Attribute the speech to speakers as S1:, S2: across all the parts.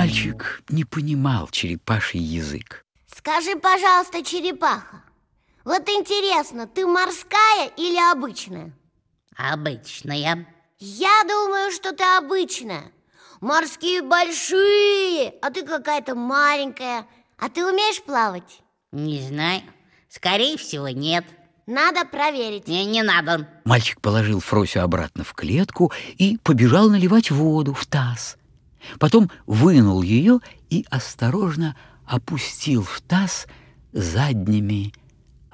S1: мальчик не понимал черепаший язык.
S2: Скажи, пожалуйста, черепаха, вот интересно, ты морская или обычная?
S3: Обычная.
S2: Я думаю, что ты обычная. Морские большие, а ты какая-то маленькая. А ты умеешь плавать?
S3: Не знаю. Скорее всего, нет.
S2: Надо проверить.
S3: Не, не надо.
S1: Мальчик положил Фросю обратно в клетку и побежал наливать воду в таз. Потом вынул ее и осторожно опустил в таз задними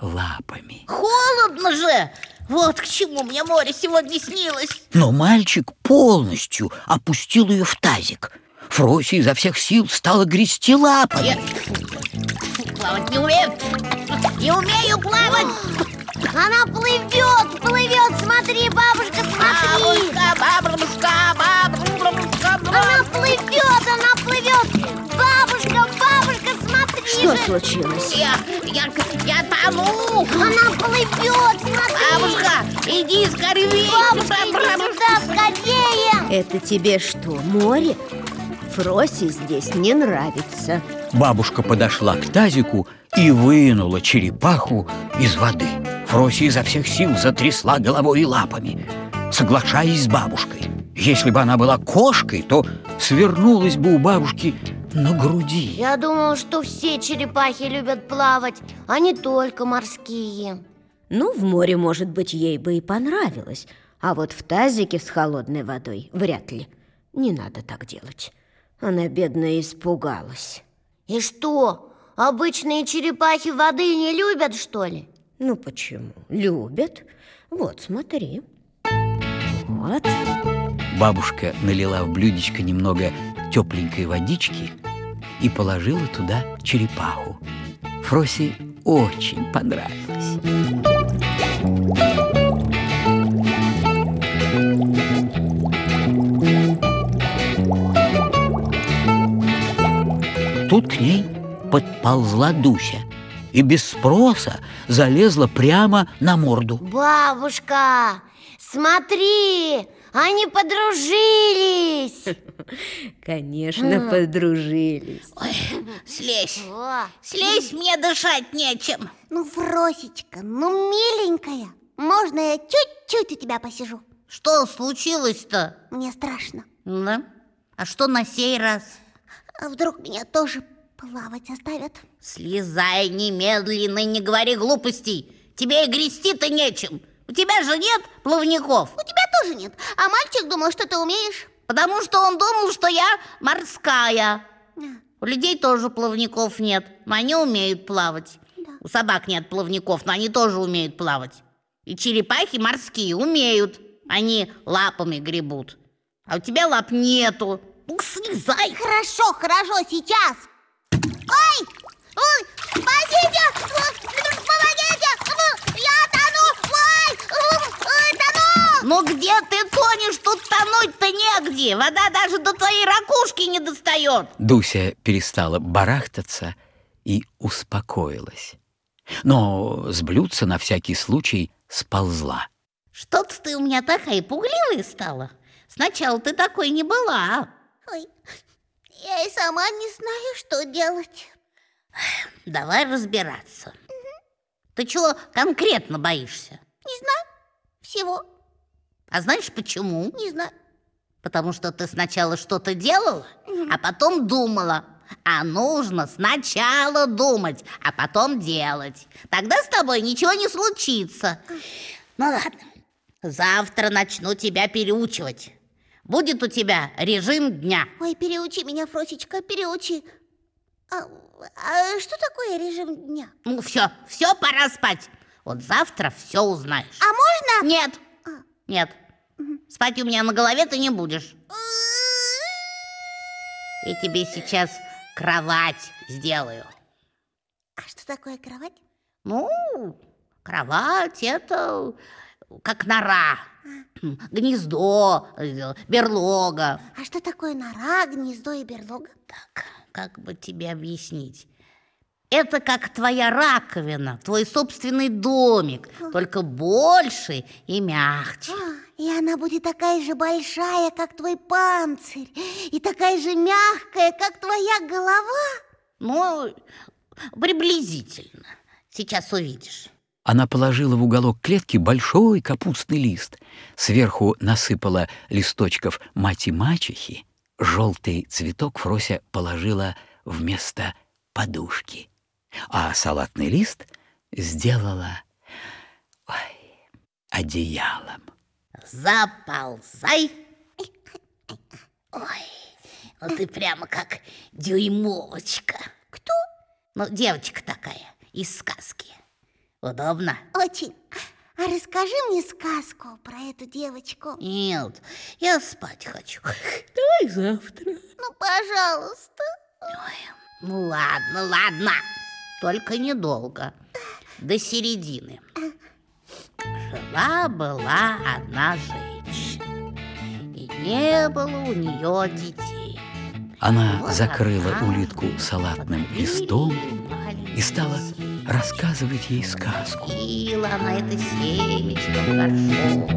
S1: лапами.
S3: Холодно же! Вот к чему мне море сегодня снилось.
S1: Но мальчик полностью опустил ее в тазик. Фрося изо всех сил стала грести лапами.
S3: Я плавать не умею. Не умею плавать.
S2: Она плывет, плывет, смотри,
S4: случилось?
S3: Я, я, я тону.
S2: Она плывет, смотри.
S3: Бабушка, иди скорее.
S2: Бабушка, иди сюда, скорее.
S4: Это тебе что, море? Фросе здесь не нравится.
S1: Бабушка подошла к тазику и вынула черепаху из воды. Фрося изо всех сил затрясла головой и лапами, соглашаясь с бабушкой. Если бы она была кошкой, то свернулась бы у бабушки на груди.
S2: Я думал, что все черепахи любят плавать, а не только морские.
S4: Ну, в море, может быть, ей бы и понравилось. А вот в тазике с холодной водой вряд ли. Не надо так делать. Она, бедная, испугалась.
S2: И что, обычные черепахи воды не любят, что ли?
S4: Ну почему? Любят. Вот, смотри. Вот.
S1: Бабушка налила в блюдечко немного тепленькой водички и положила туда черепаху. Фросе очень понравилось. Тут к ней подползла Дуся и без спроса залезла прямо на морду.
S2: Бабушка, смотри, они подружились.
S4: Конечно, подружились.
S3: Ой, слезь.
S2: О,
S3: Слезь, мне дышать нечем.
S2: ну, Фросечка, ну, миленькая, можно я чуть-чуть у тебя посижу?
S3: Что случилось-то?
S2: Мне страшно.
S3: Да? А что на сей раз?
S2: А вдруг меня тоже плавать оставят?
S3: Слезай немедленно, и не говори глупостей. Тебе и грести-то нечем. У тебя же нет плавников.
S2: У тебя тоже нет. А мальчик думал, что ты умеешь.
S3: Потому что он думал, что я морская. У людей тоже плавников нет, но они умеют плавать. У собак нет плавников, но они тоже умеют плавать. И черепахи морские умеют. Они лапами гребут. А у тебя лап нету. Ну, слезай.
S2: Хорошо, хорошо, сейчас. Ой, ой, спасите, помогите, я тону, ой, ой, тону.
S3: Ну где ты тонешь? Тут тонуть-то негде. Вода даже до твоей ракушки не достает.
S1: Дуся перестала барахтаться и успокоилась. Но с блюдца на всякий случай сползла.
S3: Что-то ты у меня такая пугливая стала. Сначала ты такой не была.
S2: Ой, я и сама не знаю, что делать.
S3: Давай разбираться. Ты чего конкретно боишься?
S2: Не знаю, всего,
S3: А знаешь почему?
S2: не знаю.
S3: Потому что ты сначала что-то делала, а потом думала. А нужно сначала думать, а потом делать. Тогда с тобой ничего не случится. Ну ладно, завтра начну тебя переучивать. Будет у тебя режим дня.
S2: Ой, переучи меня, Фросечка, переучи. А, а что такое режим дня?
S3: Ну все, все, пора спать. Вот завтра все узнаешь.
S2: А можно?
S3: Нет, нет. Спать у меня на голове ты не будешь. Я тебе сейчас кровать сделаю.
S2: А что такое кровать?
S3: Ну, кровать это как нора, гнездо, э, берлога.
S2: А что такое нора, гнездо и берлога?
S3: Так, как бы тебе объяснить? Это как твоя раковина, твой собственный домик, только больше и мягче.
S2: А, И она будет такая же большая, как твой панцирь, и такая же мягкая, как твоя голова.
S3: Ну, приблизительно. Сейчас увидишь.
S1: Она положила в уголок клетки большой капустный лист. Сверху насыпала листочков мати-мачехи. Желтый цветок Фрося положила вместо подушки. А салатный лист сделала ой, одеялом.
S3: Заползай. Ой, ну ты прямо как дюймовочка.
S2: Кто?
S3: Ну, девочка такая, из сказки. Удобно?
S2: Очень. А расскажи мне сказку про эту девочку.
S3: Нет, я спать хочу. Давай завтра.
S2: Ну, пожалуйста.
S3: Ой, ну ладно, ладно. Только недолго. До середины. Жила-была одна женщина. И не было у нее детей.
S1: Она
S3: Вот
S1: закрыла
S3: одна
S1: улитку салатным листом и стала рассказывать ей сказку.
S3: Пила она это семечко в горшочек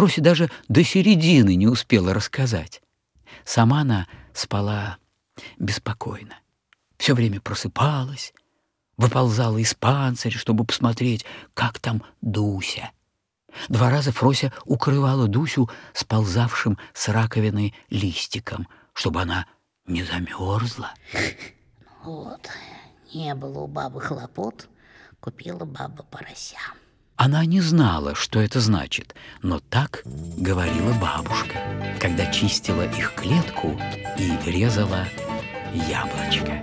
S1: Фрося даже до середины не успела рассказать. Сама она спала беспокойно. Все время просыпалась, выползала из панциря, чтобы посмотреть, как там Дуся. Два раза Фрося укрывала Дусю сползавшим с раковины листиком, чтобы она не замерзла.
S3: Вот, не было у бабы хлопот Купила баба порося
S1: она не знала, что это значит, но так говорила бабушка, когда чистила их клетку и резала яблочко.